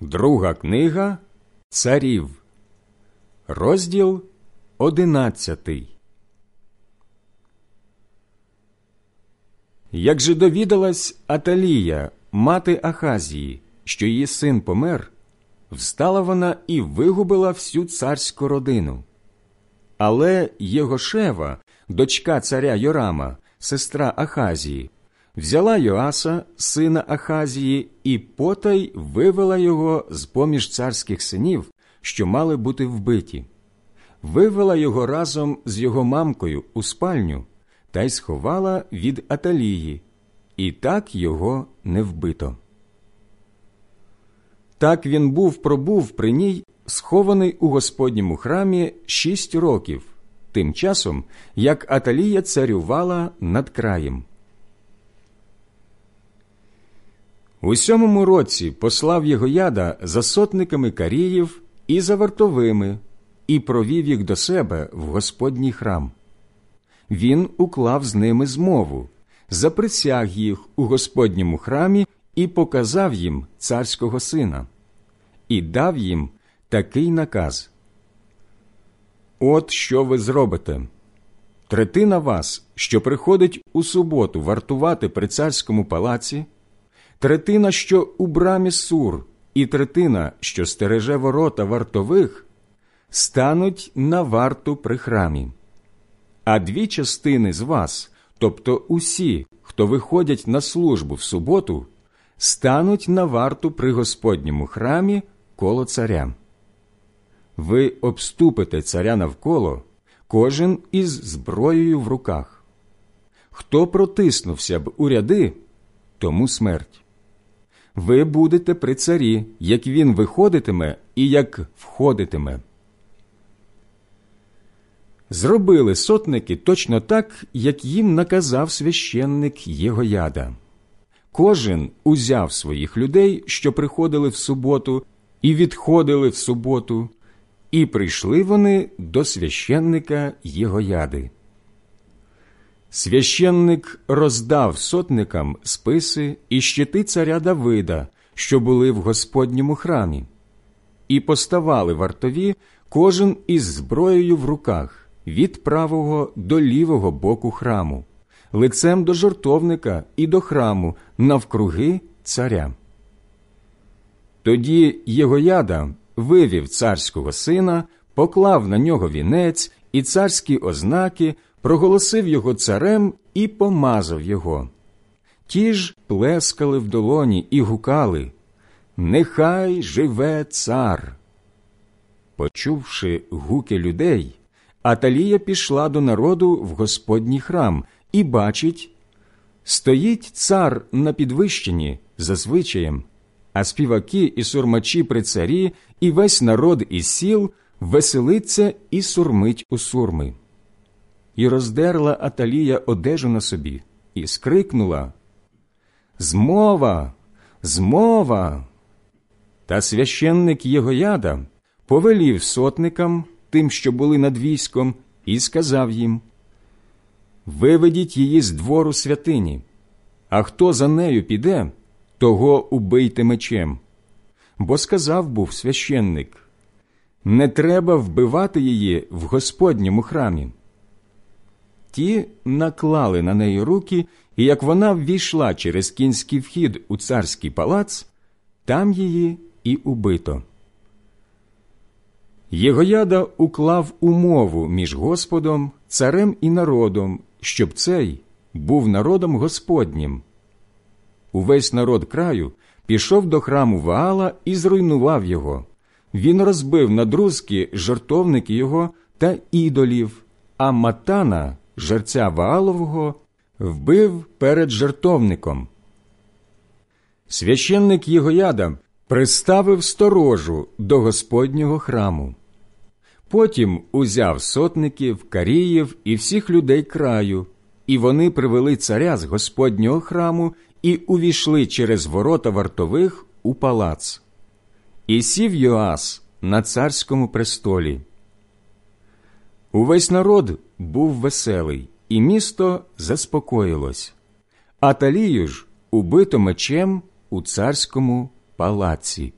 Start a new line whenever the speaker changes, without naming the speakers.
Друга книга Царів, розділ одинадцятий. Як же довідалась Аталія, мати Ахазії, що її син помер, встала вона і вигубила всю царську родину. Але Єгошева, дочка царя Йорама, сестра Ахазії, взяла Йоаса, сина Ахазії, і потай вивела його з поміж царських синів, що мали бути вбиті, вивела його разом з його мамкою у спальню та й сховала від Аталії, і так його не вбито. Так він був пробув при ній, схований у Господньому храмі шість років, тим часом, як Аталія царювала над краєм. У сьомому році послав його яда за сотниками каріїв і за вартовими, і провів їх до себе в Господній храм. Він уклав з ними змову, заприсяг їх у Господньому храмі і показав їм царського сина, і дав їм такий наказ. От що ви зробите. Третина вас, що приходить у суботу вартувати при царському палаці третина, що у брамі сур, і третина, що стереже ворота вартових, стануть на варту при храмі. А дві частини з вас, тобто усі, хто виходять на службу в суботу, стануть на варту при Господньому храмі коло царя. Ви обступите царя навколо, кожен із зброєю в руках. Хто протиснувся б у ряди, тому смерть ви будете при царі, як він виходитиме і як входитиме. Зробили сотники точно так, як їм наказав священник Єгояда. Кожен узяв своїх людей, що приходили в суботу, і відходили в суботу, і прийшли вони до священника Єгояди. Священник роздав сотникам списи і щити царя Давида, що були в Господньому храмі, і поставали вартові кожен із зброєю в руках від правого до лівого боку храму, лицем до жартовника і до храму навкруги царя. Тоді Єгояда вивів царського сина, поклав на нього вінець і царські ознаки проголосив його царем і помазав його. Ті ж плескали в долоні і гукали Нехай живе цар. Почувши гуки людей, Аталія пішла до народу в Господній храм і бачить стоїть цар на підвищенні за звичаєм, а співаки і сурмачі при царі, і весь народ із сіл веселиться і сурмить у сурми і роздерла Аталія одежу на собі, і скрикнула Змова, змова. Та священник Єгояда повелів сотникам, тим, що були над військом, і сказав їм Виведіть її з двору святині, а хто за нею піде, того убийте мечем. Бо сказав був священник Не треба вбивати її в Господньому храмі ті наклали на неї руки, і як вона ввійшла через кінський вхід у царський палац, там її і убито. Єгояда уклав умову між Господом, царем і народом, щоб цей був народом Господнім. Увесь народ краю пішов до храму Ваала і зруйнував його. Він розбив на друзки жартовники його та ідолів, а Матана жерця Ваалового вбив перед жертовником. Священник Єгояда приставив сторожу до Господнього храму. Потім узяв сотників, каріїв і всіх людей краю, і вони привели царя з Господнього храму і увійшли через ворота вартових у палац. І сів Йоас на царському престолі. Увесь народ був веселий, і місто заспокоїлось, Аталію ж убито мечем у царському палаці.